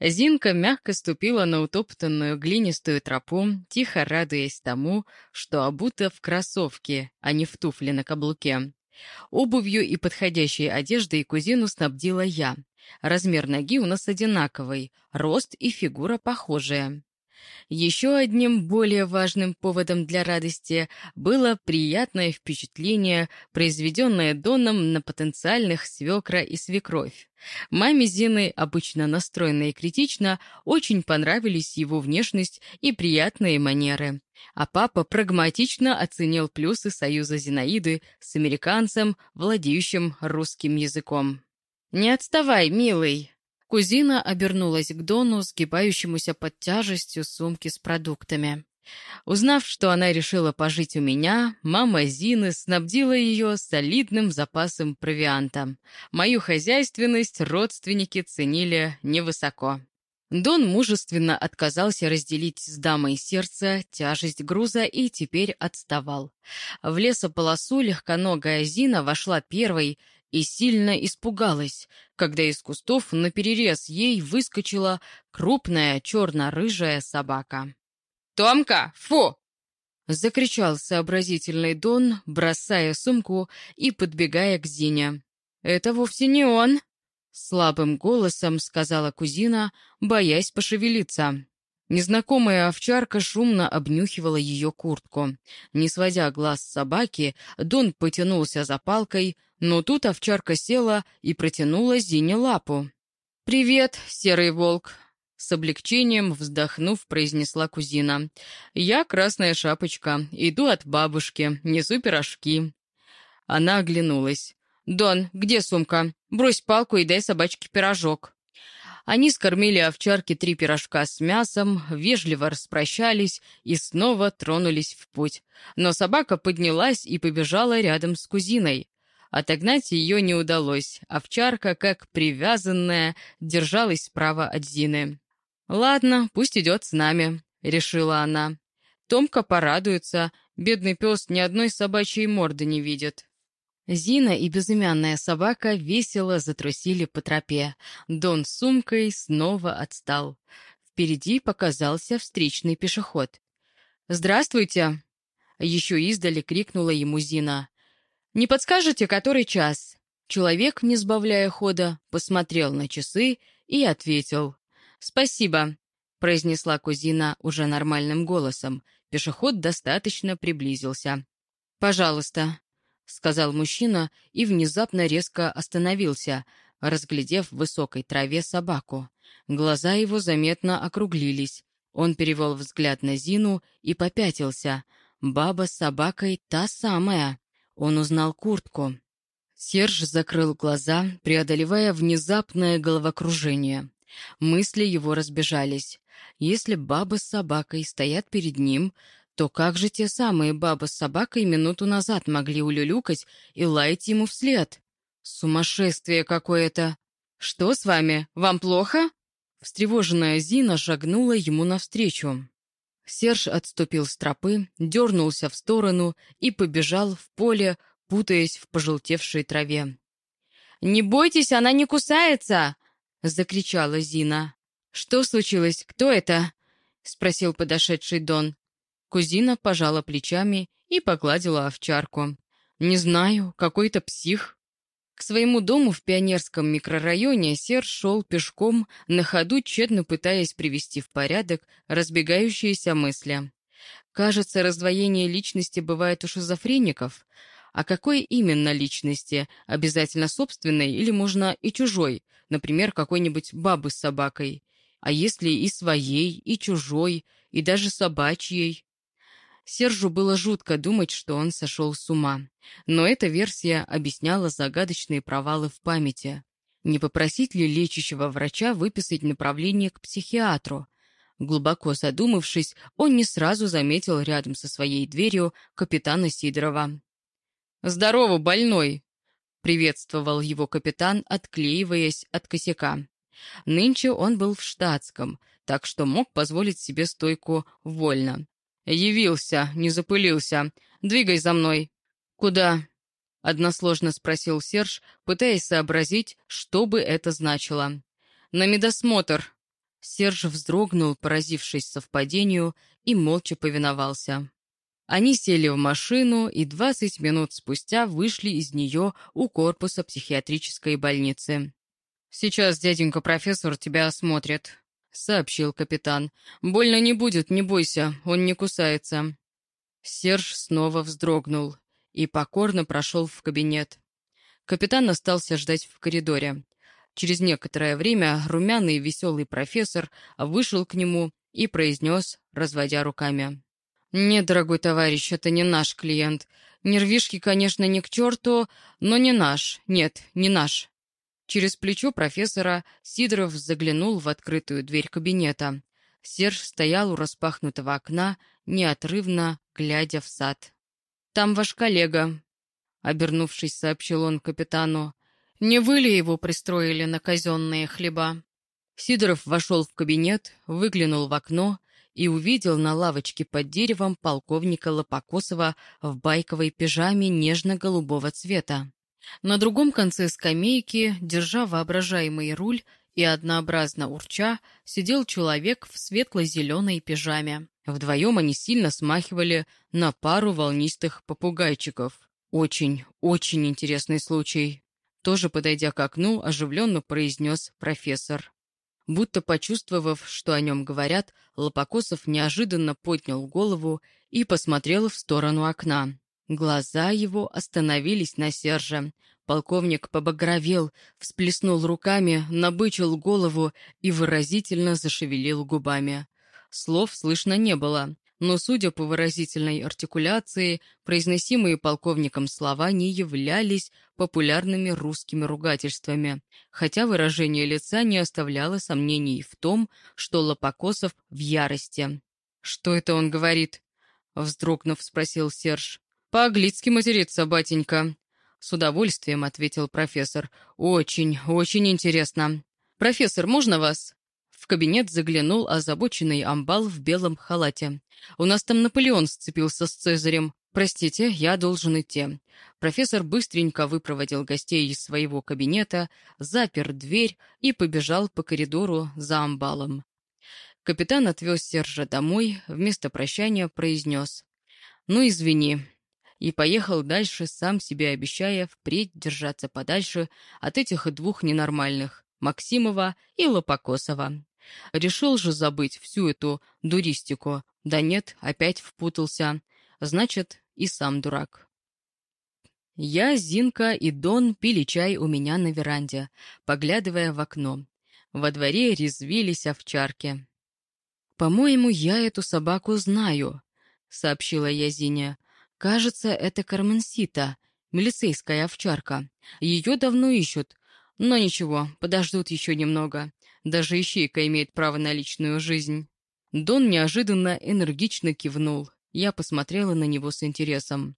Зинка мягко ступила на утоптанную глинистую тропу, тихо радуясь тому, что обута в кроссовке, а не в туфли на каблуке. Обувью и подходящей одеждой кузину снабдила я. Размер ноги у нас одинаковый, рост и фигура похожие. Еще одним более важным поводом для радости было приятное впечатление, произведенное Доном на потенциальных свекра и свекровь. Маме Зины, обычно настроенной критично, очень понравились его внешность и приятные манеры. А папа прагматично оценил плюсы союза Зинаиды с американцем, владеющим русским языком. «Не отставай, милый!» Кузина обернулась к Дону, сгибающемуся под тяжестью сумки с продуктами. Узнав, что она решила пожить у меня, мама Зины снабдила ее солидным запасом провианта. Мою хозяйственность родственники ценили невысоко. Дон мужественно отказался разделить с дамой сердце тяжесть груза и теперь отставал. В лесополосу легконогая Зина вошла первой и сильно испугалась, когда из кустов наперерез ей выскочила крупная черно-рыжая собака. «Томка, фу!» — закричал сообразительный Дон, бросая сумку и подбегая к Зине. «Это вовсе не он!» — слабым голосом сказала кузина, боясь пошевелиться. Незнакомая овчарка шумно обнюхивала ее куртку. Не сводя глаз с собаки, Дон потянулся за палкой, но тут овчарка села и протянула Зине лапу. «Привет, серый волк!» С облегчением вздохнув, произнесла кузина. «Я красная шапочка, иду от бабушки, несу пирожки». Она оглянулась. «Дон, где сумка? Брось палку и дай собачке пирожок». Они скормили овчарке три пирожка с мясом, вежливо распрощались и снова тронулись в путь. Но собака поднялась и побежала рядом с кузиной. Отогнать ее не удалось. Овчарка, как привязанная, держалась справа от Зины. «Ладно, пусть идет с нами», — решила она. Томка порадуется, бедный пес ни одной собачьей морды не видит. Зина и безымянная собака весело затрусили по тропе. Дон с сумкой снова отстал. Впереди показался встречный пешеход. «Здравствуйте!» Еще издали крикнула ему Зина. «Не подскажете, который час?» Человек, не сбавляя хода, посмотрел на часы и ответил. «Спасибо», — произнесла кузина уже нормальным голосом. Пешеход достаточно приблизился. «Пожалуйста», — сказал мужчина и внезапно резко остановился, разглядев в высокой траве собаку. Глаза его заметно округлились. Он перевел взгляд на Зину и попятился. Баба с собакой та самая. Он узнал куртку. Серж закрыл глаза, преодолевая внезапное головокружение. Мысли его разбежались. Если баба с собакой стоят перед ним, то как же те самые баба с собакой минуту назад могли улюлюкать и лаять ему вслед? Сумасшествие какое-то! Что с вами? Вам плохо? Встревоженная Зина шагнула ему навстречу. Серж отступил с тропы, дернулся в сторону и побежал в поле, путаясь в пожелтевшей траве. «Не бойтесь, она не кусается!» — закричала Зина. «Что случилось? Кто это?» — спросил подошедший Дон. Кузина пожала плечами и погладила овчарку. «Не знаю, какой-то псих». К своему дому в пионерском микрорайоне Серж шел пешком, на ходу тщетно пытаясь привести в порядок разбегающиеся мысли. Кажется, раздвоение личности бывает у шизофреников. А какой именно личности? Обязательно собственной или можно и чужой? Например, какой-нибудь бабы с собакой. А если и своей, и чужой, и даже собачьей? Сержу было жутко думать, что он сошел с ума. Но эта версия объясняла загадочные провалы в памяти. Не попросить ли лечащего врача выписать направление к психиатру? Глубоко задумавшись, он не сразу заметил рядом со своей дверью капитана Сидорова. «Здорово, больной!» — приветствовал его капитан, отклеиваясь от косяка. Нынче он был в штатском, так что мог позволить себе стойку вольно. «Явился, не запылился. Двигай за мной». «Куда?» — односложно спросил Серж, пытаясь сообразить, что бы это значило. «На медосмотр», Серж вздрогнул, поразившись совпадению, и молча повиновался. Они сели в машину и 20 минут спустя вышли из нее у корпуса психиатрической больницы. «Сейчас дяденька-профессор тебя осмотрит», — сообщил капитан. «Больно не будет, не бойся, он не кусается». Серж снова вздрогнул и покорно прошел в кабинет. Капитан остался ждать в коридоре. Через некоторое время румяный и веселый профессор вышел к нему и произнес, разводя руками. «Нет, дорогой товарищ, это не наш клиент. Нервишки, конечно, не к черту, но не наш. Нет, не наш». Через плечо профессора Сидоров заглянул в открытую дверь кабинета. Серж стоял у распахнутого окна, неотрывно глядя в сад. «Там ваш коллега», — обернувшись, сообщил он капитану. Не вы ли его пристроили на казенные хлеба?» Сидоров вошел в кабинет, выглянул в окно и увидел на лавочке под деревом полковника Лопокосова в байковой пижаме нежно-голубого цвета. На другом конце скамейки, держа воображаемый руль и однообразно урча, сидел человек в светло-зеленой пижаме. Вдвоем они сильно смахивали на пару волнистых попугайчиков. Очень, очень интересный случай. Тоже подойдя к окну, оживленно произнес профессор. Будто почувствовав, что о нем говорят, Лопокосов неожиданно поднял голову и посмотрел в сторону окна. Глаза его остановились на Серже. Полковник побагровел, всплеснул руками, набычил голову и выразительно зашевелил губами. Слов слышно не было но, судя по выразительной артикуляции, произносимые полковником слова не являлись популярными русскими ругательствами, хотя выражение лица не оставляло сомнений в том, что Лопокосов в ярости. «Что это он говорит?» — вздрогнув, спросил Серж. «По-английски матерится, батенька», — с удовольствием ответил профессор. «Очень, очень интересно. Профессор, можно вас?» В кабинет заглянул озабоченный амбал в белом халате. «У нас там Наполеон сцепился с Цезарем. Простите, я должен идти». Профессор быстренько выпроводил гостей из своего кабинета, запер дверь и побежал по коридору за амбалом. Капитан отвез Сержа домой, вместо прощания произнес «Ну, извини», и поехал дальше, сам себе обещая впредь держаться подальше от этих двух ненормальных, Максимова и Лопокосова. Решил же забыть всю эту дуристику. Да нет, опять впутался. Значит, и сам дурак. Я, Зинка и Дон пили чай у меня на веранде, поглядывая в окно. Во дворе резвились овчарки. «По-моему, я эту собаку знаю», — сообщила я Зине. «Кажется, это Карменсита, милицейская овчарка. Ее давно ищут. Но ничего, подождут еще немного. Даже ищейка имеет право на личную жизнь. Дон неожиданно энергично кивнул. Я посмотрела на него с интересом.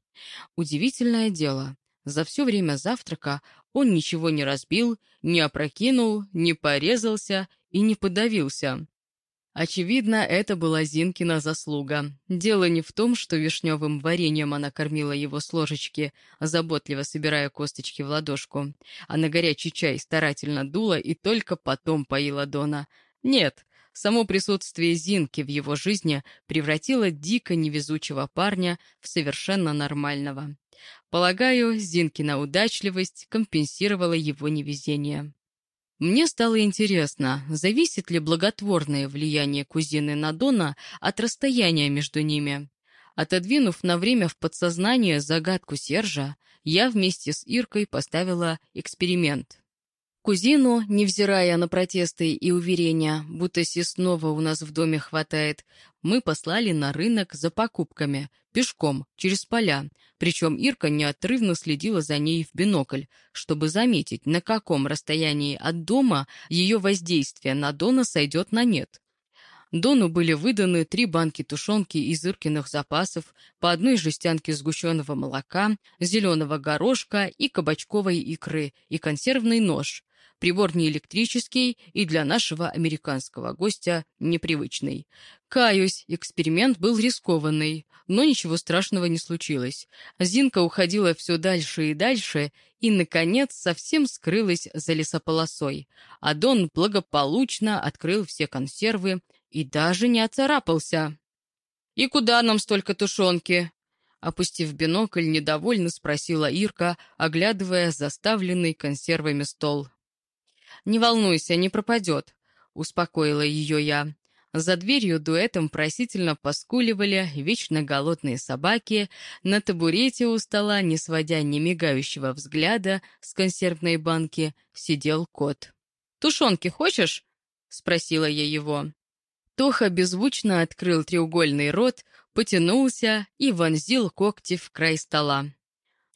Удивительное дело. За все время завтрака он ничего не разбил, не опрокинул, не порезался и не подавился. Очевидно, это была Зинкина заслуга. Дело не в том, что вишневым вареньем она кормила его с ложечки, заботливо собирая косточки в ладошку, а на горячий чай старательно дула и только потом поила Дона. Нет, само присутствие Зинки в его жизни превратило дико невезучего парня в совершенно нормального. Полагаю, Зинкина удачливость компенсировала его невезение. Мне стало интересно, зависит ли благотворное влияние кузины на Дона от расстояния между ними. Отодвинув на время в подсознание загадку Сержа, я вместе с Иркой поставила эксперимент. Кузину, невзирая на протесты и уверения, будто снова у нас в доме хватает, мы послали на рынок за покупками, пешком, через поля, причем Ирка неотрывно следила за ней в бинокль, чтобы заметить, на каком расстоянии от дома ее воздействие на Дона сойдет на нет. Дону были выданы три банки тушенки из Иркиных запасов, по одной жестянке сгущенного молока, зеленого горошка и кабачковой икры и консервный нож. Прибор не электрический и для нашего американского гостя непривычный. Каюсь, эксперимент был рискованный, но ничего страшного не случилось. Зинка уходила все дальше и дальше, и, наконец, совсем скрылась за лесополосой. А Дон благополучно открыл все консервы и даже не оцарапался. «И куда нам столько тушенки?» Опустив бинокль, недовольно спросила Ирка, оглядывая заставленный консервами стол. «Не волнуйся, не пропадет», — успокоила ее я. За дверью дуэтом просительно поскуливали вечно голодные собаки, на табурете у стола, не сводя ни мигающего взгляда с консервной банки, сидел кот. «Тушенки хочешь?» — спросила я его. Тоха беззвучно открыл треугольный рот, потянулся и вонзил когти в край стола.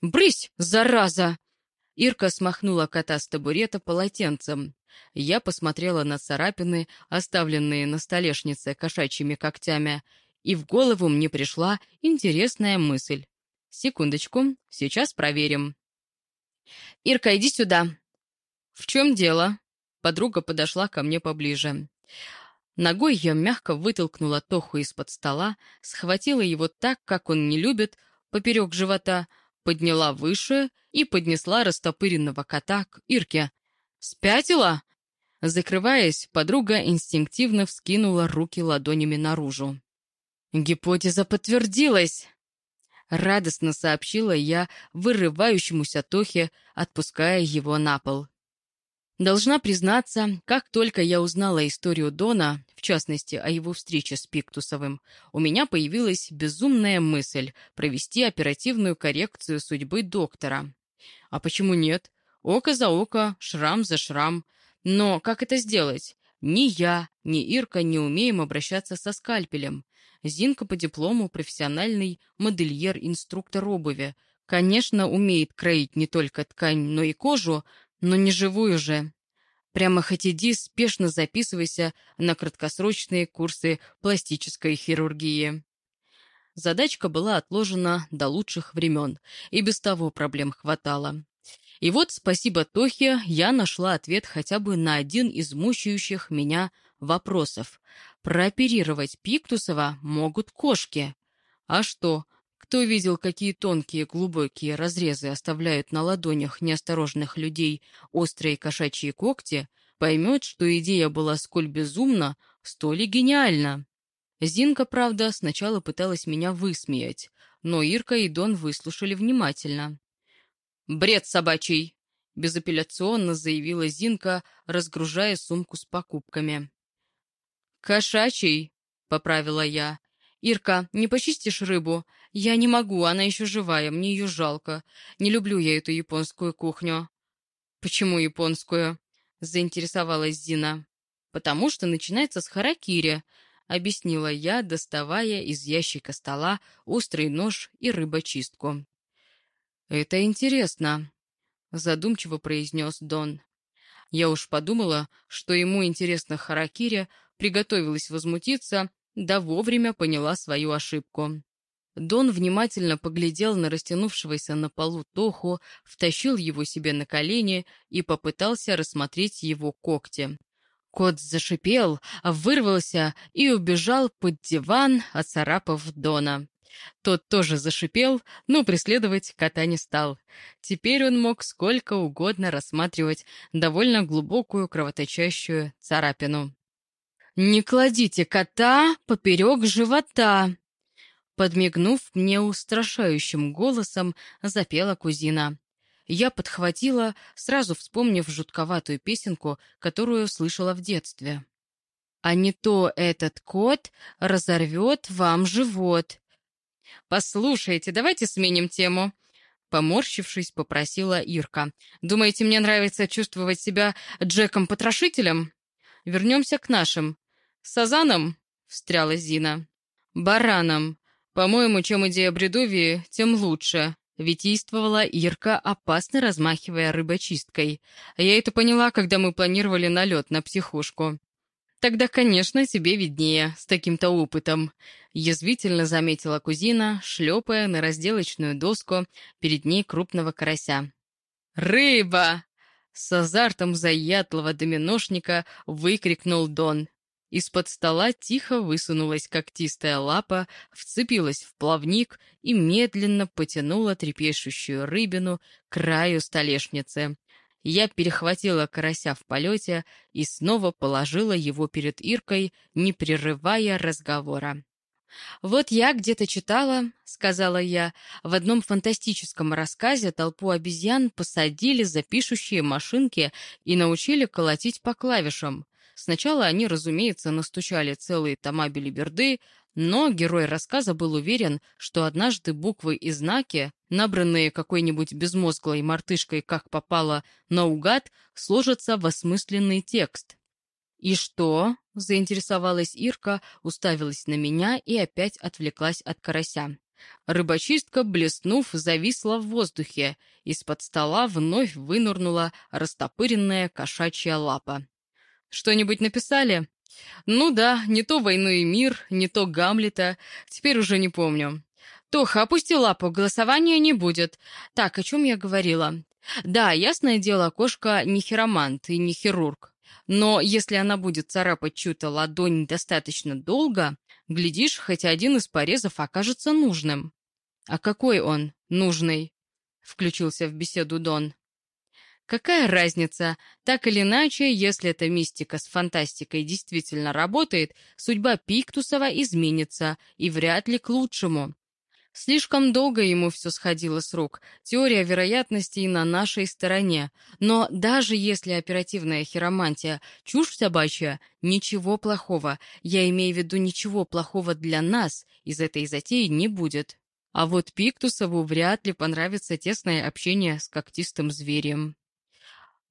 «Брысь, зараза!» Ирка смахнула кота с табурета полотенцем. Я посмотрела на царапины, оставленные на столешнице кошачьими когтями, и в голову мне пришла интересная мысль. «Секундочку, сейчас проверим». «Ирка, иди сюда». «В чем дело?» Подруга подошла ко мне поближе. Ногой я мягко вытолкнула Тоху из-под стола, схватила его так, как он не любит, поперек живота, подняла выше и поднесла растопыренного кота к Ирке. «Спятила?» Закрываясь, подруга инстинктивно вскинула руки ладонями наружу. «Гипотеза подтвердилась!» Радостно сообщила я вырывающемуся Тохе, отпуская его на пол. Должна признаться, как только я узнала историю Дона, в частности, о его встрече с Пиктусовым, у меня появилась безумная мысль провести оперативную коррекцию судьбы доктора. А почему нет? Око за око, шрам за шрам. Но как это сделать? Ни я, ни Ирка не умеем обращаться со скальпелем. Зинка по диплому профессиональный модельер-инструктор обуви. Конечно, умеет кроить не только ткань, но и кожу, но не живую же. Прямо хоть иди, спешно записывайся на краткосрочные курсы пластической хирургии. Задачка была отложена до лучших времен, и без того проблем хватало. И вот, спасибо Тохе, я нашла ответ хотя бы на один из мучающих меня вопросов. Прооперировать Пиктусова могут кошки. А что, кто видел, какие тонкие глубокие разрезы оставляют на ладонях неосторожных людей острые кошачьи когти, поймет, что идея была сколь безумна, столь и гениальна. Зинка, правда, сначала пыталась меня высмеять, но Ирка и Дон выслушали внимательно. «Бред собачий!» — безапелляционно заявила Зинка, разгружая сумку с покупками. «Кошачий!» — поправила я. «Ирка, не почистишь рыбу? Я не могу, она еще живая, мне ее жалко. Не люблю я эту японскую кухню». «Почему японскую?» — заинтересовалась Зина. «Потому что начинается с харакири», — объяснила я, доставая из ящика стола острый нож и рыбочистку. «Это интересно», — задумчиво произнес Дон. Я уж подумала, что ему интересно харакири, приготовилась возмутиться, да вовремя поняла свою ошибку. Дон внимательно поглядел на растянувшегося на полу Тоху, втащил его себе на колени и попытался рассмотреть его когти. Кот зашипел, вырвался и убежал под диван, оцарапав Дона. Тот тоже зашипел, но преследовать кота не стал. Теперь он мог сколько угодно рассматривать довольно глубокую кровоточащую царапину. «Не кладите кота поперек живота!» Подмигнув мне устрашающим голосом, запела кузина. Я подхватила, сразу вспомнив жутковатую песенку, которую слышала в детстве. «А не то этот кот разорвет вам живот!» «Послушайте, давайте сменим тему!» Поморщившись, попросила Ирка. «Думаете, мне нравится чувствовать себя Джеком-потрошителем? Вернемся к нашим. «Сазаном?» — встряла Зина. «Бараном. По-моему, чем идея бредовии, тем лучше», — витийствовала Ирка, опасно размахивая рыбочисткой. Я это поняла, когда мы планировали налет на психушку. «Тогда, конечно, тебе виднее, с таким-то опытом», — язвительно заметила кузина, шлепая на разделочную доску перед ней крупного карася. «Рыба!» С азартом заядлого доминошника выкрикнул Дон. Из-под стола тихо высунулась когтистая лапа, вцепилась в плавник и медленно потянула трепещущую рыбину к краю столешницы. Я перехватила карася в полете и снова положила его перед Иркой, не прерывая разговора. «Вот я где-то читала», — сказала я, — «в одном фантастическом рассказе толпу обезьян посадили за пишущие машинки и научили колотить по клавишам. Сначала они, разумеется, настучали целые тома билиберды, но герой рассказа был уверен, что однажды буквы и знаки, набранные какой-нибудь безмозглой мартышкой как попало наугад, сложатся в осмысленный текст. «И что?» — заинтересовалась Ирка, уставилась на меня и опять отвлеклась от карася. Рыбочистка, блеснув, зависла в воздухе. Из-под стола вновь вынурнула растопыренная кошачья лапа. Что-нибудь написали? Ну да, не то «Войну и мир», не то «Гамлета». Теперь уже не помню. Тоха, опусти лапу, голосования не будет. Так, о чем я говорила? Да, ясное дело, кошка не хиромант и не хирург. Но если она будет царапать чью-то ладонь достаточно долго, глядишь, хоть один из порезов окажется нужным. А какой он нужный? Включился в беседу Дон. Какая разница? Так или иначе, если эта мистика с фантастикой действительно работает, судьба Пиктусова изменится, и вряд ли к лучшему. Слишком долго ему все сходило с рук. Теория вероятностей на нашей стороне. Но даже если оперативная хиромантия — чушь собачья, ничего плохого, я имею в виду ничего плохого для нас, из этой затеи не будет. А вот Пиктусову вряд ли понравится тесное общение с когтистым зверем.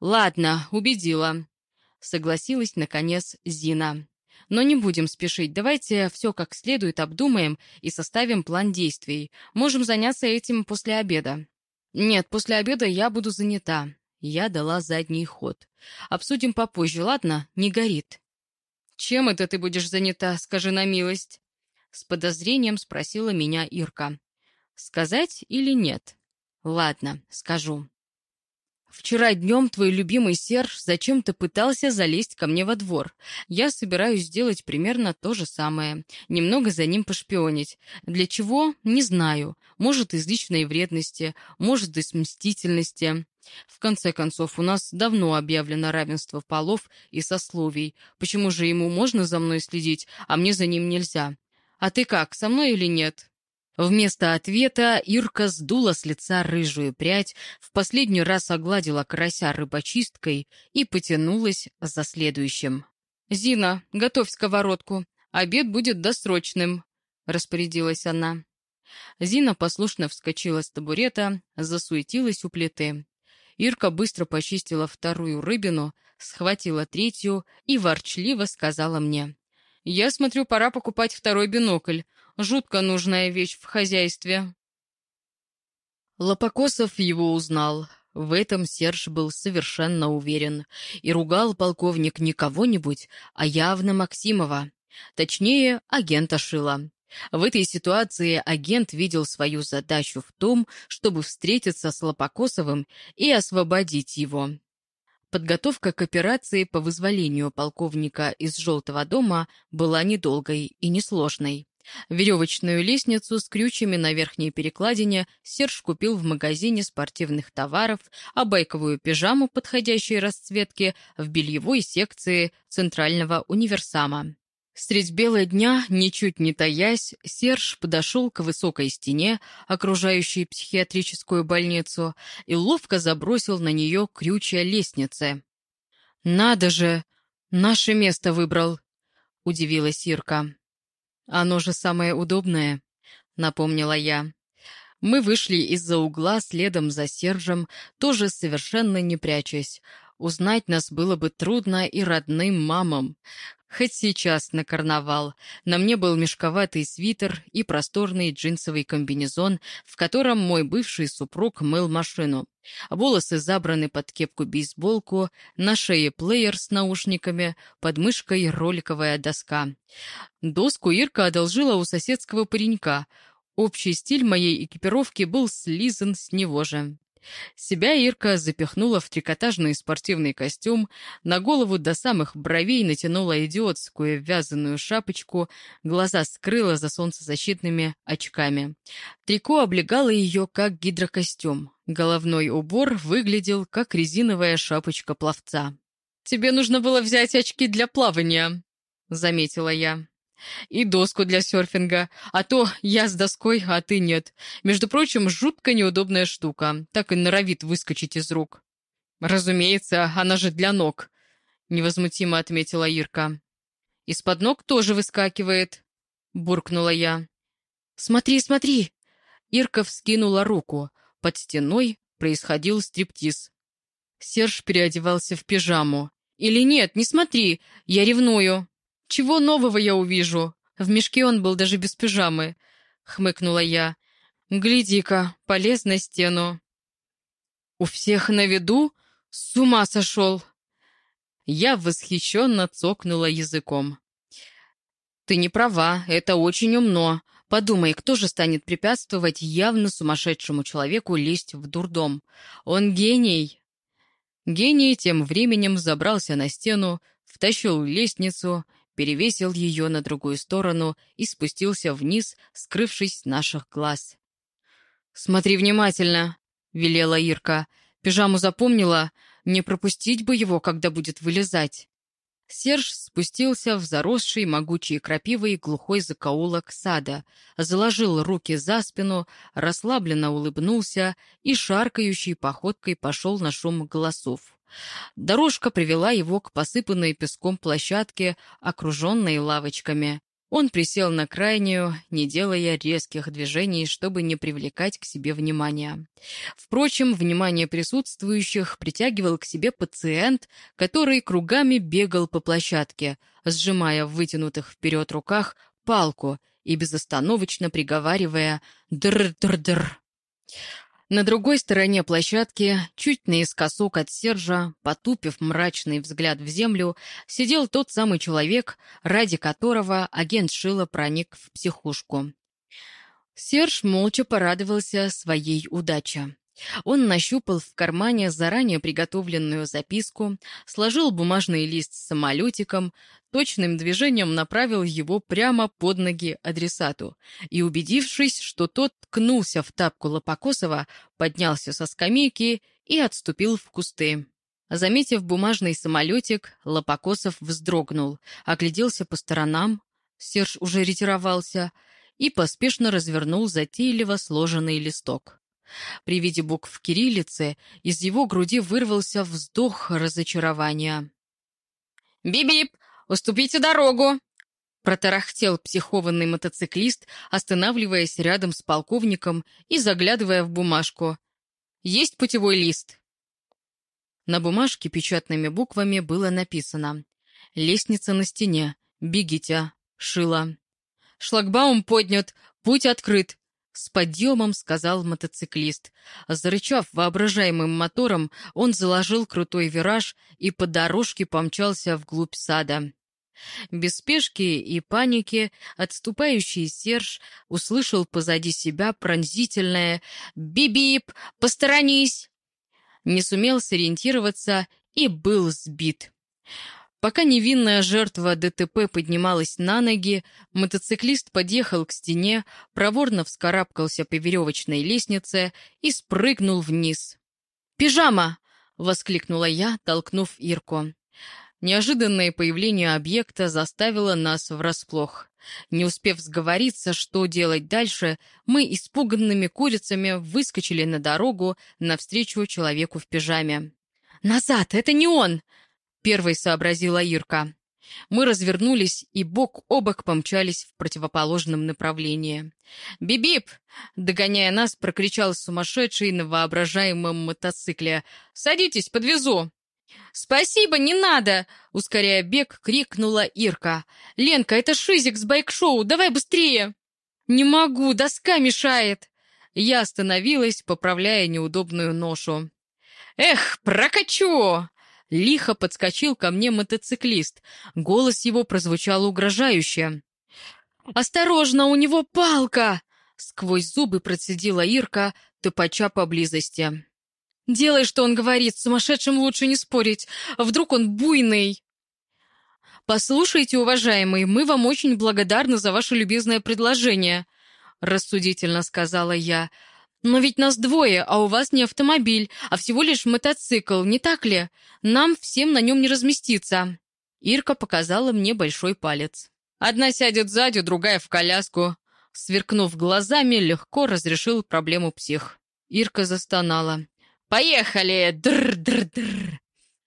«Ладно, убедила», — согласилась, наконец, Зина. «Но не будем спешить. Давайте все как следует обдумаем и составим план действий. Можем заняться этим после обеда». «Нет, после обеда я буду занята». Я дала задний ход. «Обсудим попозже, ладно? Не горит». «Чем это ты будешь занята, скажи на милость?» С подозрением спросила меня Ирка. «Сказать или нет?» «Ладно, скажу». Вчера днем твой любимый Серж зачем-то пытался залезть ко мне во двор. Я собираюсь сделать примерно то же самое. Немного за ним пошпионить. Для чего? Не знаю. Может, из личной вредности, может, из мстительности. В конце концов, у нас давно объявлено равенство полов и сословий. Почему же ему можно за мной следить, а мне за ним нельзя? А ты как, со мной или нет?» Вместо ответа Ирка сдула с лица рыжую прядь, в последний раз огладила карася рыбочисткой и потянулась за следующим. «Зина, готовь сковородку. Обед будет досрочным», — распорядилась она. Зина послушно вскочила с табурета, засуетилась у плиты. Ирка быстро почистила вторую рыбину, схватила третью и ворчливо сказала мне. «Я смотрю, пора покупать второй бинокль. Жутко нужная вещь в хозяйстве. Лопокосов его узнал. В этом Серж был совершенно уверен. И ругал полковник не кого-нибудь, а явно Максимова. Точнее, агента Шила. В этой ситуации агент видел свою задачу в том, чтобы встретиться с Лопокосовым и освободить его. Подготовка к операции по вызволению полковника из «Желтого дома» была недолгой и несложной. Веревочную лестницу с крючьями на верхней перекладине Серж купил в магазине спортивных товаров, а байковую пижаму подходящей расцветки в бельевой секции Центрального универсама. Средь бела дня, ничуть не таясь, Серж подошел к высокой стене, окружающей психиатрическую больницу, и ловко забросил на нее крючья лестницы. «Надо же! Наше место выбрал!» — удивилась Ирка. «Оно же самое удобное», — напомнила я. Мы вышли из-за угла следом за Сержем, тоже совершенно не прячась. Узнать нас было бы трудно и родным мамам. Хоть сейчас на карнавал. На мне был мешковатый свитер и просторный джинсовый комбинезон, в котором мой бывший супруг мыл машину. Волосы забраны под кепку-бейсболку, на шее плеер с наушниками, под мышкой роликовая доска. Доску Ирка одолжила у соседского паренька. Общий стиль моей экипировки был слизан с него же. Себя Ирка запихнула в трикотажный спортивный костюм, на голову до самых бровей натянула идиотскую вязаную шапочку, глаза скрыла за солнцезащитными очками. Трико облегало ее как гидрокостюм. Головной убор выглядел как резиновая шапочка пловца. «Тебе нужно было взять очки для плавания», — заметила я. И доску для серфинга. А то я с доской, а ты нет. Между прочим, жутко неудобная штука. Так и норовит выскочить из рук. Разумеется, она же для ног. Невозмутимо отметила Ирка. Из-под ног тоже выскакивает. Буркнула я. Смотри, смотри. Ирка вскинула руку. Под стеной происходил стриптиз. Серж переодевался в пижаму. «Или нет, не смотри, я ревную». «Чего нового я увижу? В мешке он был даже без пижамы», — хмыкнула я. «Гляди-ка, полез на стену». «У всех на виду? С ума сошел!» Я восхищенно цокнула языком. «Ты не права, это очень умно. Подумай, кто же станет препятствовать явно сумасшедшему человеку лезть в дурдом? Он гений!» Гений тем временем забрался на стену, втащил лестницу, перевесил ее на другую сторону и спустился вниз, скрывшись с наших глаз. «Смотри внимательно», — велела Ирка. «Пижаму запомнила? Не пропустить бы его, когда будет вылезать». Серж спустился в заросший могучей крапивой глухой закоулок сада, заложил руки за спину, расслабленно улыбнулся и шаркающей походкой пошел на шум голосов. Дорожка привела его к посыпанной песком площадке, окруженной лавочками. Он присел на крайнюю, не делая резких движений, чтобы не привлекать к себе внимания. Впрочем, внимание присутствующих притягивал к себе пациент, который кругами бегал по площадке, сжимая в вытянутых вперед руках палку и безостановочно приговаривая «др-др-др». На другой стороне площадки, чуть наискосок от Сержа, потупив мрачный взгляд в землю, сидел тот самый человек, ради которого агент Шила проник в психушку. Серж молча порадовался своей удаче. Он нащупал в кармане заранее приготовленную записку, сложил бумажный лист с самолетиком, точным движением направил его прямо под ноги адресату и, убедившись, что тот ткнулся в тапку Лопокосова, поднялся со скамейки и отступил в кусты. Заметив бумажный самолетик, Лопокосов вздрогнул, огляделся по сторонам, Серж уже ретировался, и поспешно развернул затейливо сложенный листок. При виде букв кириллицы из его груди вырвался вздох разочарования. «Бип-бип! Уступите дорогу!» Протарахтел психованный мотоциклист, останавливаясь рядом с полковником и заглядывая в бумажку. «Есть путевой лист?» На бумажке печатными буквами было написано «Лестница на стене. Бегите. Шила». «Шлагбаум поднят. Путь открыт. С подъемом сказал мотоциклист. Зарычав воображаемым мотором, он заложил крутой вираж и по дорожке помчался вглубь сада. Без спешки и паники отступающий Серж услышал позади себя пронзительное «Бип-бип! Посторонись!» Не сумел сориентироваться и был сбит. Пока невинная жертва ДТП поднималась на ноги, мотоциклист подъехал к стене, проворно вскарабкался по веревочной лестнице и спрыгнул вниз. «Пижама!» — воскликнула я, толкнув Ирку. Неожиданное появление объекта заставило нас врасплох. Не успев сговориться, что делать дальше, мы испуганными курицами выскочили на дорогу навстречу человеку в пижаме. «Назад! Это не он!» Первой сообразила Ирка. Мы развернулись и бок о бок помчались в противоположном направлении. «Бибип!» — догоняя нас, прокричал сумасшедший на воображаемом мотоцикле. «Садитесь, подвезу!» «Спасибо, не надо!» — ускоряя бег, крикнула Ирка. «Ленка, это Шизик с байк-шоу, давай быстрее!» «Не могу, доска мешает!» Я остановилась, поправляя неудобную ношу. «Эх, прокачу!» Лихо подскочил ко мне мотоциклист. Голос его прозвучал угрожающе. «Осторожно, у него палка!» Сквозь зубы процедила Ирка, топача поблизости. «Делай, что он говорит, с сумасшедшим лучше не спорить. Вдруг он буйный?» «Послушайте, уважаемый, мы вам очень благодарны за ваше любезное предложение», — рассудительно сказала я. «Но ведь нас двое, а у вас не автомобиль, а всего лишь мотоцикл, не так ли? Нам всем на нем не разместиться». Ирка показала мне большой палец. «Одна сядет сзади, другая в коляску». Сверкнув глазами, легко разрешил проблему псих. Ирка застонала. «Поехали! Др-др-др!»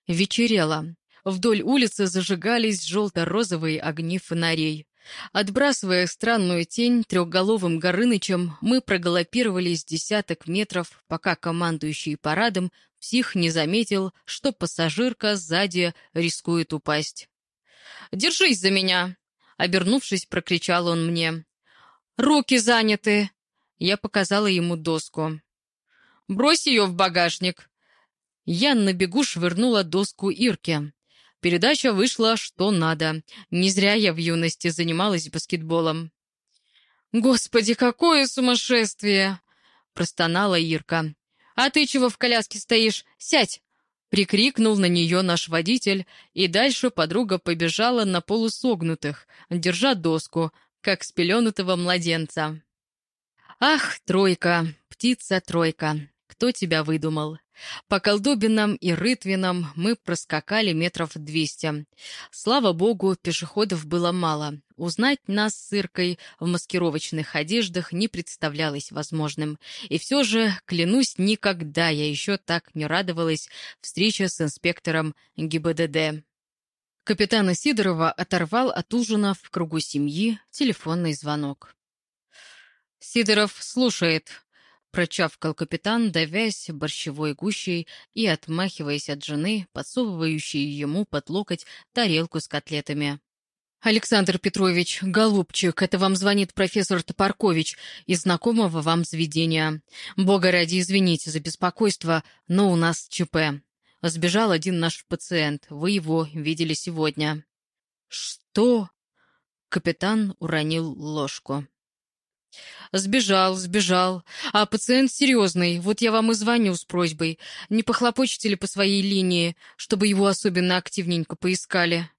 Вечерело. Вдоль улицы зажигались желто-розовые огни фонарей. Отбрасывая странную тень трехголовым Горынычем, мы проголопировали с десяток метров, пока командующий парадом псих не заметил, что пассажирка сзади рискует упасть. «Держись за меня!» — обернувшись, прокричал он мне. «Руки заняты!» Я показала ему доску. «Брось ее в багажник!» Я на бегу швырнула доску Ирке. Передача вышла что надо. Не зря я в юности занималась баскетболом. «Господи, какое сумасшествие!» — простонала Ирка. «А ты чего в коляске стоишь? Сядь!» Прикрикнул на нее наш водитель, и дальше подруга побежала на полусогнутых, держа доску, как спеленутого младенца. «Ах, тройка, птица-тройка, кто тебя выдумал?» По колдобинам и рытвинам мы проскакали метров двести. Слава богу, пешеходов было мало. Узнать нас с Иркой в маскировочных одеждах не представлялось возможным. И все же, клянусь, никогда я еще так не радовалась встрече с инспектором ГИБДД. Капитана Сидорова оторвал от ужина в кругу семьи телефонный звонок. «Сидоров слушает», Прочавкал капитан, давясь борщевой гущей и отмахиваясь от жены, подсовывающей ему под локоть тарелку с котлетами. «Александр Петрович, голубчик, это вам звонит профессор Топоркович из знакомого вам заведения. Бога ради, извините за беспокойство, но у нас ЧП. Сбежал один наш пациент, вы его видели сегодня». «Что?» Капитан уронил ложку. «Сбежал, сбежал. А пациент серьезный. Вот я вам и звоню с просьбой. Не похлопочете ли по своей линии, чтобы его особенно активненько поискали?»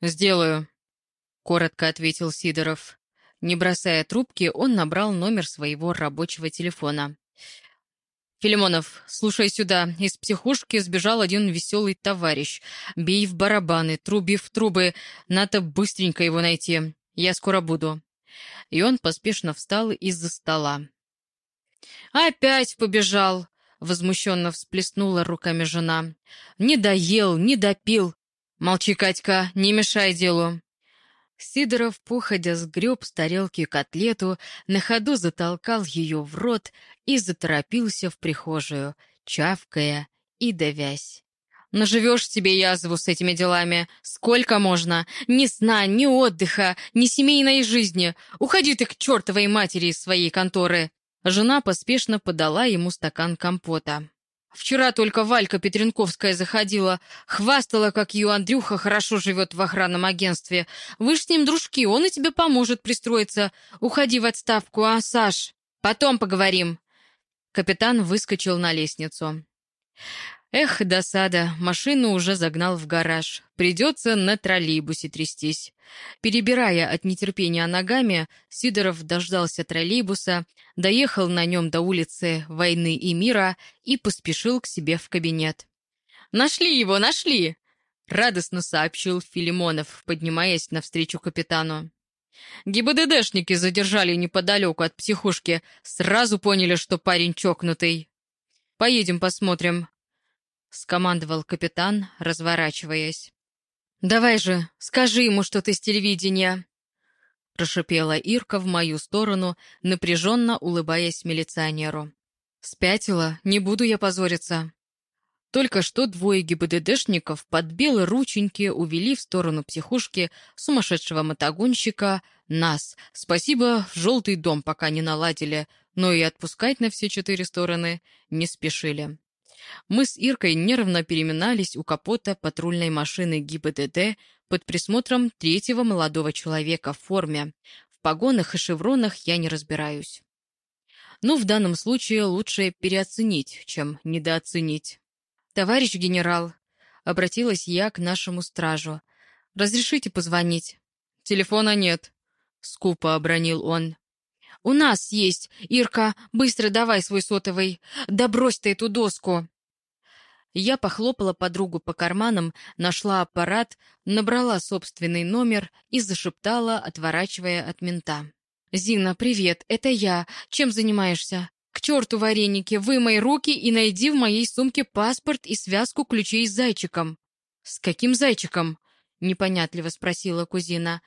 «Сделаю», — коротко ответил Сидоров. Не бросая трубки, он набрал номер своего рабочего телефона. «Филимонов, слушай сюда. Из психушки сбежал один веселый товарищ. Бей в барабаны, труби в трубы. Надо быстренько его найти. Я скоро буду и он поспешно встал из-за стола. «Опять побежал!» — возмущенно всплеснула руками жена. «Не доел, не допил! Молчи, Катька, не мешай делу!» Сидоров, походя, сгреб с тарелки котлету, на ходу затолкал ее в рот и заторопился в прихожую, чавкая и давясь. Наживешь себе язву с этими делами. Сколько можно? Ни сна, ни отдыха, ни семейной жизни. Уходи ты к чертовой матери из своей конторы. Жена поспешно подала ему стакан компота. Вчера только Валька Петренковская заходила, хвастала, как ее Андрюха хорошо живет в охранном агентстве. Вы ж с ним дружки, он и тебе поможет пристроиться. Уходи в отставку, а, Саш? Потом поговорим. Капитан выскочил на лестницу. Эх, досада, машину уже загнал в гараж. Придется на троллейбусе трястись. Перебирая от нетерпения ногами, Сидоров дождался троллейбуса, доехал на нем до улицы Войны и Мира и поспешил к себе в кабинет. «Нашли его, нашли!» — радостно сообщил Филимонов, поднимаясь навстречу капитану. ГИБДДшники задержали неподалеку от психушки, сразу поняли, что парень чокнутый. «Поедем посмотрим», — скомандовал капитан, разворачиваясь. «Давай же, скажи ему, что ты с телевидения!» Прошипела Ирка в мою сторону, напряженно улыбаясь милиционеру. «Спятила, не буду я позориться!» Только что двое ГИБДДшников под белые рученьки увели в сторону психушки сумасшедшего мотогонщика нас. Спасибо, в желтый дом пока не наладили, но и отпускать на все четыре стороны не спешили. Мы с Иркой нервно переминались у капота патрульной машины ГИБДД под присмотром третьего молодого человека в форме. В погонах и шевронах я не разбираюсь. Ну, в данном случае лучше переоценить, чем недооценить. «Товарищ генерал», — обратилась я к нашему стражу, — «разрешите позвонить?» «Телефона нет», — скупо обронил он. «У нас есть. Ирка, быстро давай свой сотовый. Да брось ты эту доску!» Я похлопала подругу по карманам, нашла аппарат, набрала собственный номер и зашептала, отворачивая от мента. «Зина, привет, это я. Чем занимаешься? К черту вареники, вымой руки и найди в моей сумке паспорт и связку ключей с зайчиком». «С каким зайчиком?» — непонятливо спросила кузина.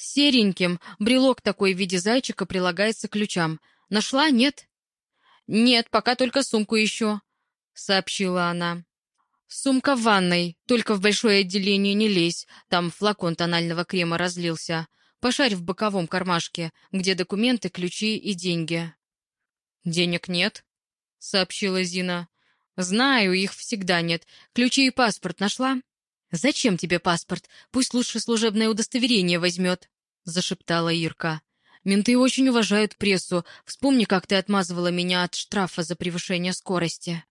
«Сереньким. Брелок такой в виде зайчика прилагается к ключам. Нашла, нет?» «Нет, пока только сумку ищу», — сообщила она. «Сумка в ванной. Только в большое отделение не лезь. Там флакон тонального крема разлился. Пошарь в боковом кармашке, где документы, ключи и деньги». «Денег нет», — сообщила Зина. «Знаю, их всегда нет. Ключи и паспорт нашла?» «Зачем тебе паспорт? Пусть лучше служебное удостоверение возьмет», — зашептала Ирка. «Менты очень уважают прессу. Вспомни, как ты отмазывала меня от штрафа за превышение скорости»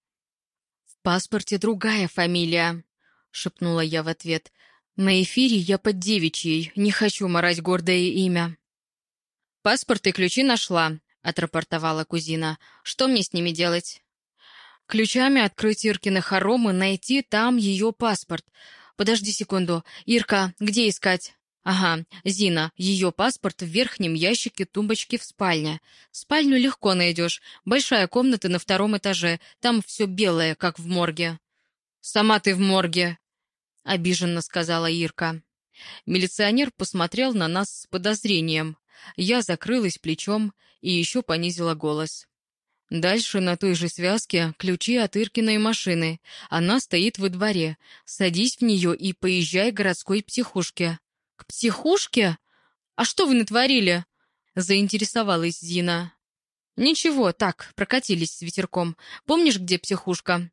паспорте другая фамилия», — шепнула я в ответ. «На эфире я под девичьей, не хочу морать гордое имя». «Паспорт и ключи нашла», — отрапортовала кузина. «Что мне с ними делать?» «Ключами открыть Иркины хоромы, найти там ее паспорт. Подожди секунду. Ирка, где искать?» Ага, Зина, ее паспорт в верхнем ящике тумбочки в спальне. Спальню легко найдешь. Большая комната на втором этаже. Там все белое, как в морге. Сама ты в морге, обиженно сказала Ирка. Милиционер посмотрел на нас с подозрением. Я закрылась плечом и еще понизила голос. Дальше на той же связке ключи от Иркиной машины. Она стоит во дворе. Садись в нее и поезжай к городской психушке. «К психушке? А что вы натворили?» — заинтересовалась Зина. «Ничего, так, прокатились с ветерком. Помнишь, где психушка?»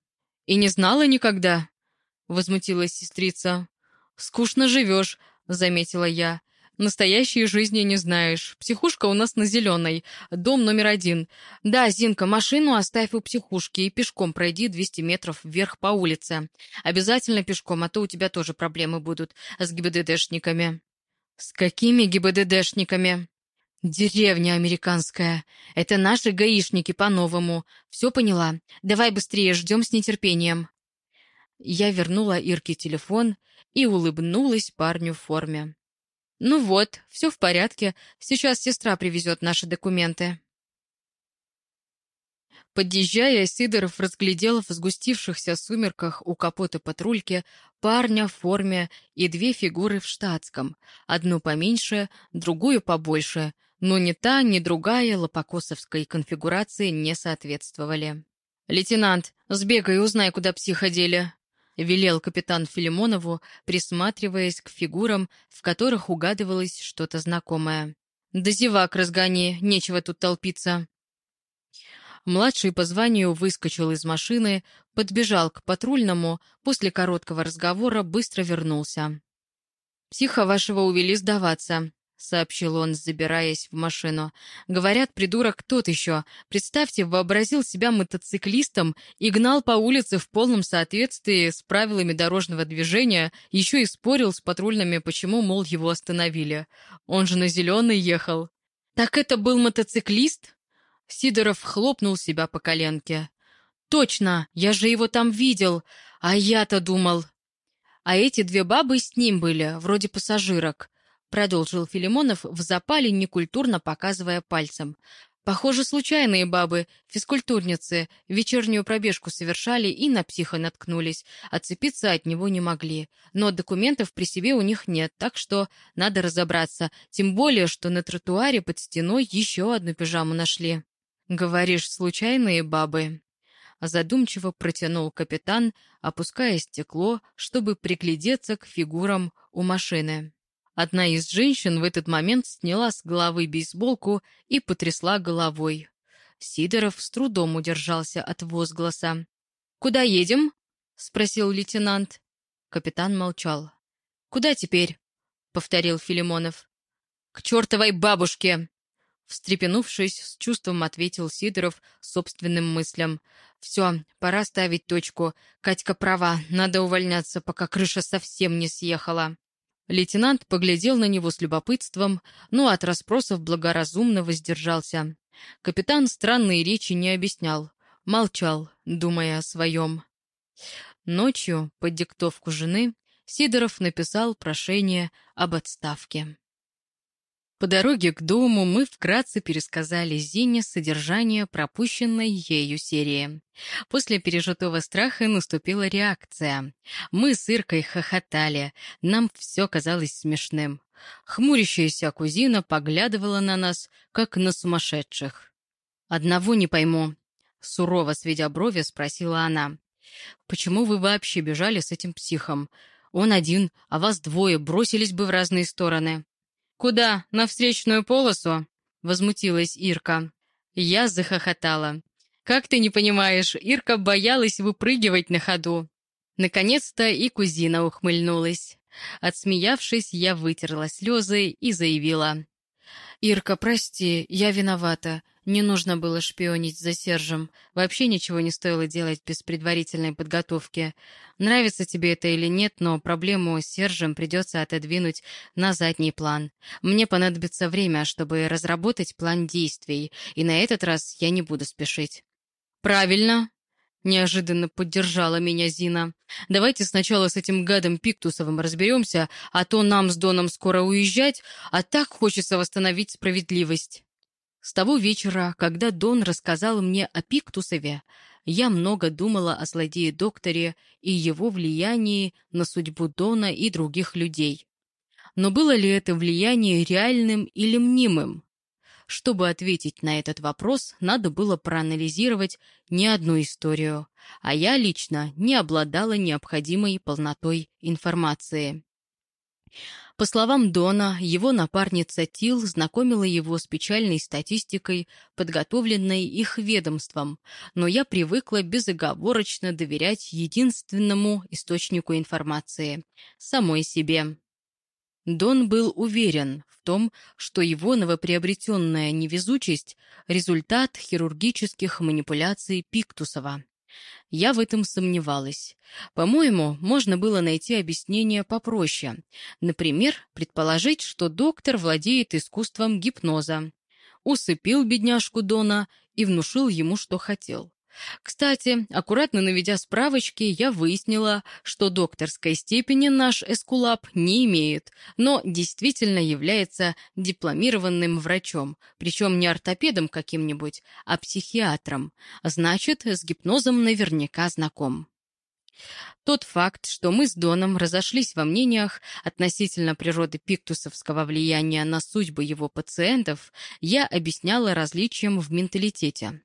«И не знала никогда», — возмутилась сестрица. «Скучно живешь», — заметила я. «Настоящей жизни не знаешь. Психушка у нас на Зеленой. Дом номер один. Да, Зинка, машину оставь у психушки и пешком пройди 200 метров вверх по улице. Обязательно пешком, а то у тебя тоже проблемы будут с ГИБДДшниками». «С какими ГИБДДшниками?» «Деревня американская. Это наши гаишники по-новому. Все поняла. Давай быстрее, ждем с нетерпением». Я вернула Ирке телефон и улыбнулась парню в форме. «Ну вот, все в порядке. Сейчас сестра привезет наши документы». Подъезжая, Сидоров разглядел в сгустившихся сумерках у капота патрульки парня в форме и две фигуры в штатском, одну поменьше, другую побольше, но ни та, ни другая лопокосовской конфигурации не соответствовали. «Лейтенант, сбегай и узнай, куда пси ходили», — велел капитан Филимонову, присматриваясь к фигурам, в которых угадывалось что-то знакомое. «Да зевак разгони, нечего тут толпиться». Младший по званию выскочил из машины, подбежал к патрульному, после короткого разговора быстро вернулся. «Психа вашего увели сдаваться», — сообщил он, забираясь в машину. «Говорят, придурок тот еще. Представьте, вообразил себя мотоциклистом и гнал по улице в полном соответствии с правилами дорожного движения, еще и спорил с патрульными, почему, мол, его остановили. Он же на зеленый ехал». «Так это был мотоциклист?» Сидоров хлопнул себя по коленке. «Точно! Я же его там видел! А я-то думал...» «А эти две бабы с ним были, вроде пассажирок продолжил Филимонов в запале, некультурно показывая пальцем. Похоже, случайные бабы, физкультурницы, вечернюю пробежку совершали и на психа наткнулись. Отцепиться от него не могли. Но документов при себе у них нет, так что надо разобраться. Тем более, что на тротуаре под стеной еще одну пижаму нашли. «Говоришь, случайные бабы?» Задумчиво протянул капитан, опуская стекло, чтобы приглядеться к фигурам у машины. Одна из женщин в этот момент сняла с головы бейсболку и потрясла головой. Сидоров с трудом удержался от возгласа. «Куда едем?» — спросил лейтенант. Капитан молчал. «Куда теперь?» — повторил Филимонов. «К чертовой бабушке!» Встрепенувшись, с чувством ответил Сидоров собственным мыслям. «Все, пора ставить точку. Катька права, надо увольняться, пока крыша совсем не съехала». Лейтенант поглядел на него с любопытством, но от расспросов благоразумно воздержался. Капитан странные речи не объяснял, молчал, думая о своем. Ночью, под диктовку жены, Сидоров написал прошение об отставке. По дороге к дому мы вкратце пересказали Зине содержание пропущенной ею серии. После пережитого страха наступила реакция. Мы с Иркой хохотали, нам все казалось смешным. Хмурящаяся кузина поглядывала на нас, как на сумасшедших. «Одного не пойму», — сурово сведя брови, спросила она. «Почему вы вообще бежали с этим психом? Он один, а вас двое бросились бы в разные стороны». «Куда? На встречную полосу?» — возмутилась Ирка. Я захохотала. «Как ты не понимаешь, Ирка боялась выпрыгивать на ходу». Наконец-то и кузина ухмыльнулась. Отсмеявшись, я вытерла слезы и заявила. «Ирка, прости, я виновата. Не нужно было шпионить за Сержем. Вообще ничего не стоило делать без предварительной подготовки. Нравится тебе это или нет, но проблему с Сержем придется отодвинуть на задний план. Мне понадобится время, чтобы разработать план действий, и на этот раз я не буду спешить». «Правильно», Неожиданно поддержала меня Зина. «Давайте сначала с этим гадом Пиктусовым разберемся, а то нам с Доном скоро уезжать, а так хочется восстановить справедливость». С того вечера, когда Дон рассказал мне о Пиктусове, я много думала о злодее-докторе и его влиянии на судьбу Дона и других людей. Но было ли это влияние реальным или мнимым? Чтобы ответить на этот вопрос, надо было проанализировать не одну историю, а я лично не обладала необходимой полнотой информации. По словам Дона, его напарница Тил знакомила его с печальной статистикой, подготовленной их ведомством, но я привыкла безоговорочно доверять единственному источнику информации – самой себе. Дон был уверен в том, что его новоприобретенная невезучесть – результат хирургических манипуляций Пиктусова. Я в этом сомневалась. По-моему, можно было найти объяснение попроще. Например, предположить, что доктор владеет искусством гипноза. Усыпил бедняжку Дона и внушил ему, что хотел. Кстати, аккуратно наведя справочки, я выяснила, что докторской степени наш эскулап не имеет, но действительно является дипломированным врачом, причем не ортопедом каким-нибудь, а психиатром. Значит, с гипнозом наверняка знаком. Тот факт, что мы с Доном разошлись во мнениях относительно природы пиктусовского влияния на судьбы его пациентов, я объясняла различием в менталитете.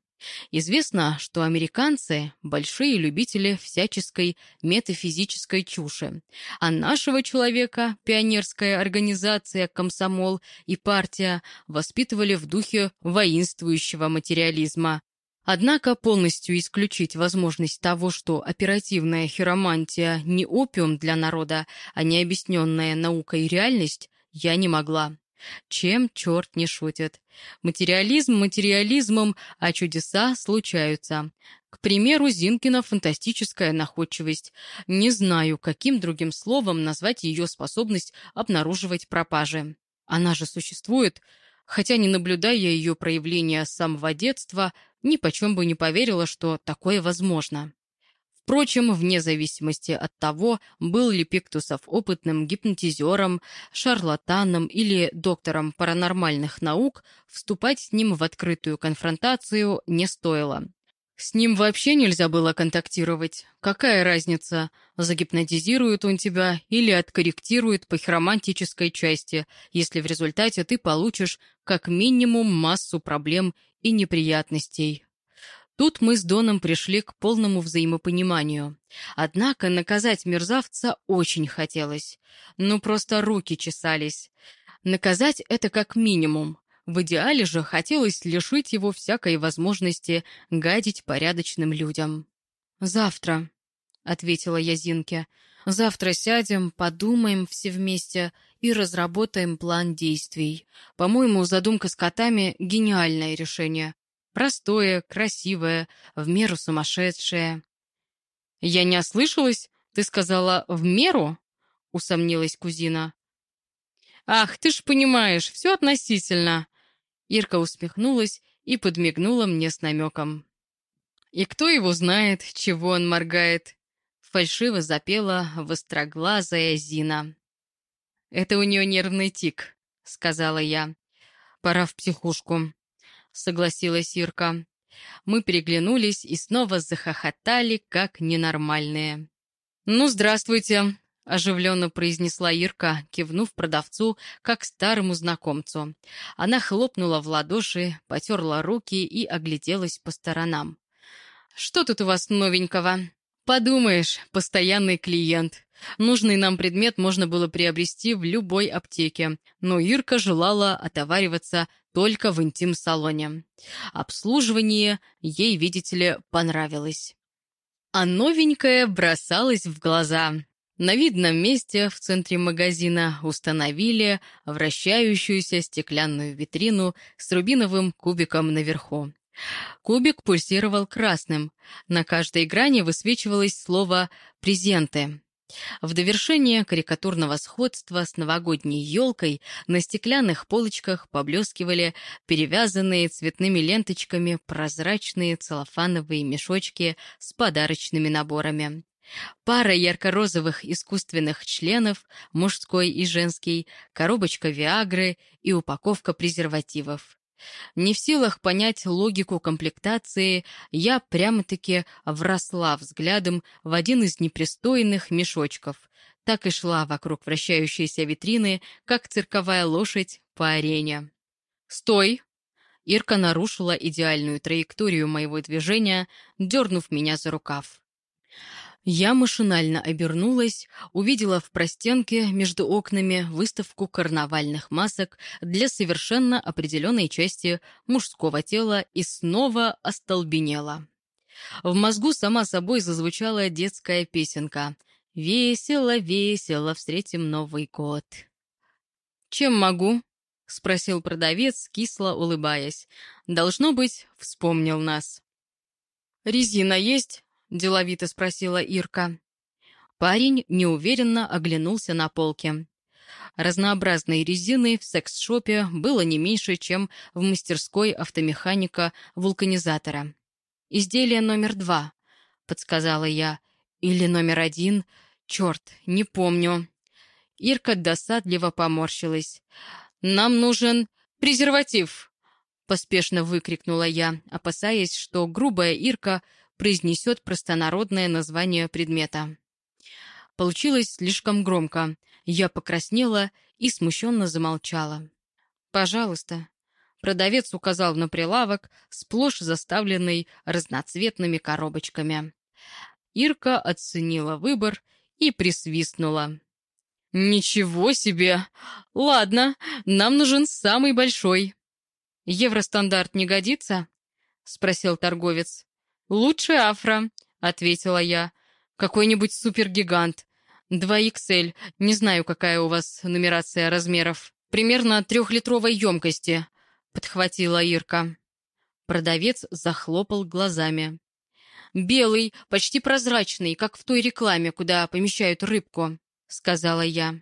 Известно, что американцы – большие любители всяческой метафизической чуши, а нашего человека пионерская организация «Комсомол» и партия воспитывали в духе воинствующего материализма. Однако полностью исключить возможность того, что оперативная хиромантия не опиум для народа, а не объясненная наукой реальность, я не могла. Чем черт не шутит? Материализм материализмом, а чудеса случаются. К примеру, Зинкина фантастическая находчивость. Не знаю, каким другим словом назвать ее способность обнаруживать пропажи. Она же существует, хотя, не наблюдая ее проявления с самого детства, ни почем бы не поверила, что такое возможно. Впрочем, вне зависимости от того, был ли Пиктусов опытным гипнотизером, шарлатаном или доктором паранормальных наук, вступать с ним в открытую конфронтацию не стоило. С ним вообще нельзя было контактировать. Какая разница, загипнотизирует он тебя или откорректирует по хиромантической части, если в результате ты получишь как минимум массу проблем и неприятностей. Тут мы с Доном пришли к полному взаимопониманию. Однако наказать мерзавца очень хотелось. Ну, просто руки чесались. Наказать это как минимум. В идеале же хотелось лишить его всякой возможности гадить порядочным людям. «Завтра», — ответила я Зинке. Завтра сядем, подумаем все вместе и разработаем план действий. По-моему, задумка с котами — гениальное решение. Простое, красивое, в меру сумасшедшее. «Я не ослышалась? Ты сказала «в меру»?» — усомнилась кузина. «Ах, ты ж понимаешь, все относительно!» Ирка усмехнулась и подмигнула мне с намеком. «И кто его знает, чего он моргает?» Фальшиво запела востроглазая Зина. «Это у нее нервный тик», — сказала я. «Пора в психушку», — согласилась Ирка. Мы переглянулись и снова захохотали, как ненормальные. «Ну, здравствуйте», — оживленно произнесла Ирка, кивнув продавцу, как старому знакомцу. Она хлопнула в ладоши, потерла руки и огляделась по сторонам. «Что тут у вас новенького?» «Подумаешь, постоянный клиент», Нужный нам предмет можно было приобрести в любой аптеке, но Ирка желала отовариваться только в интим-салоне. Обслуживание ей, видите ли, понравилось. А новенькое бросалось в глаза. На видном месте в центре магазина установили вращающуюся стеклянную витрину с рубиновым кубиком наверху. Кубик пульсировал красным. На каждой грани высвечивалось слово «презенты». В довершение карикатурного сходства с новогодней елкой на стеклянных полочках поблескивали перевязанные цветными ленточками прозрачные целлофановые мешочки с подарочными наборами. Пара ярко-розовых искусственных членов, мужской и женский, коробочка Виагры и упаковка презервативов. Не в силах понять логику комплектации, я прямо-таки вросла взглядом в один из непристойных мешочков. Так и шла вокруг вращающейся витрины, как цирковая лошадь по арене. «Стой!» Ирка нарушила идеальную траекторию моего движения, дернув меня за рукав. Я машинально обернулась, увидела в простенке между окнами выставку карнавальных масок для совершенно определенной части мужского тела и снова остолбенела. В мозгу сама собой зазвучала детская песенка «Весело, весело, встретим Новый год». «Чем могу?» — спросил продавец, кисло улыбаясь. «Должно быть, вспомнил нас». «Резина есть?» — деловито спросила Ирка. Парень неуверенно оглянулся на полке. Разнообразной резины в секс-шопе было не меньше, чем в мастерской автомеханика-вулканизатора. «Изделие номер два», — подсказала я. «Или номер один? Черт, не помню». Ирка досадливо поморщилась. «Нам нужен презерватив!» — поспешно выкрикнула я, опасаясь, что грубая Ирка — произнесет простонародное название предмета. Получилось слишком громко. Я покраснела и смущенно замолчала. «Пожалуйста». Продавец указал на прилавок, сплошь заставленный разноцветными коробочками. Ирка оценила выбор и присвистнула. «Ничего себе! Ладно, нам нужен самый большой». «Евростандарт не годится?» — спросил торговец. «Лучше афро», — ответила я. «Какой-нибудь супергигант. 2XL, не знаю, какая у вас нумерация размеров. Примерно трехлитровой емкости», — подхватила Ирка. Продавец захлопал глазами. «Белый, почти прозрачный, как в той рекламе, куда помещают рыбку», — сказала я.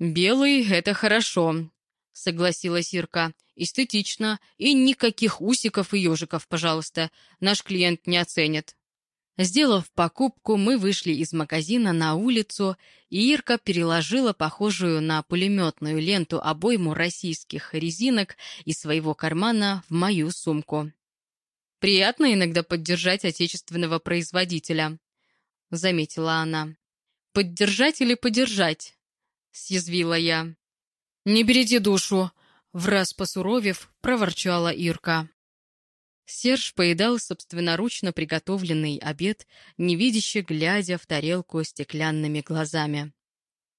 «Белый — это хорошо», — согласилась Ирка. Эстетично. И никаких усиков и ежиков, пожалуйста. Наш клиент не оценит. Сделав покупку, мы вышли из магазина на улицу, и Ирка переложила похожую на пулеметную ленту обойму российских резинок из своего кармана в мою сумку. «Приятно иногда поддержать отечественного производителя», — заметила она. «Поддержать или подержать?» — съязвила я. «Не берите душу», Враз посуровев, проворчала Ирка. Серж поедал собственноручно приготовленный обед, невидяще глядя в тарелку стеклянными глазами.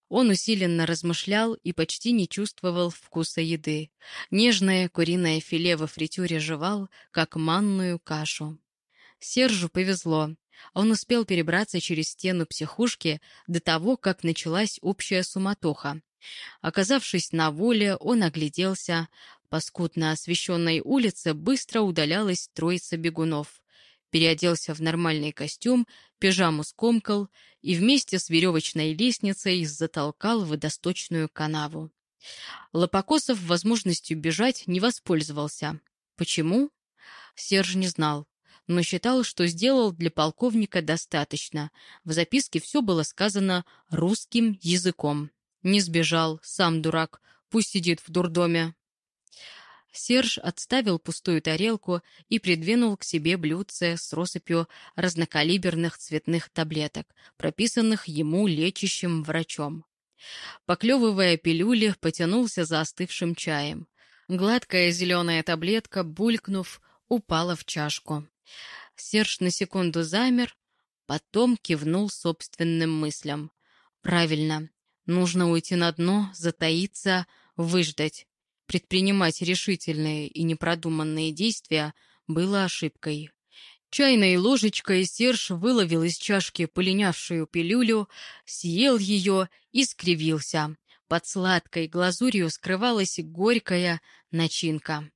Он усиленно размышлял и почти не чувствовал вкуса еды. Нежное куриное филе во фритюре жевал, как манную кашу. Сержу повезло. Он успел перебраться через стену психушки до того, как началась общая суматоха. Оказавшись на воле, он огляделся. По скудно освещенной улице быстро удалялась троица бегунов. Переоделся в нормальный костюм, пижаму скомкал и вместе с веревочной лестницей затолкал в водосточную канаву. Лопокосов возможностью бежать не воспользовался. Почему? Серж не знал, но считал, что сделал для полковника достаточно. В записке все было сказано русским языком. Не сбежал, сам дурак, пусть сидит в дурдоме. Серж отставил пустую тарелку и придвинул к себе блюдце с россыпью разнокалиберных цветных таблеток, прописанных ему лечащим врачом. Поклевывая пилюли, потянулся за остывшим чаем. Гладкая зеленая таблетка, булькнув, упала в чашку. Серж на секунду замер, потом кивнул собственным мыслям. «Правильно. Нужно уйти на дно, затаиться, выждать. Предпринимать решительные и непродуманные действия было ошибкой. Чайной ложечкой Серж выловил из чашки полинявшую пилюлю, съел ее и скривился. Под сладкой глазурью скрывалась горькая начинка.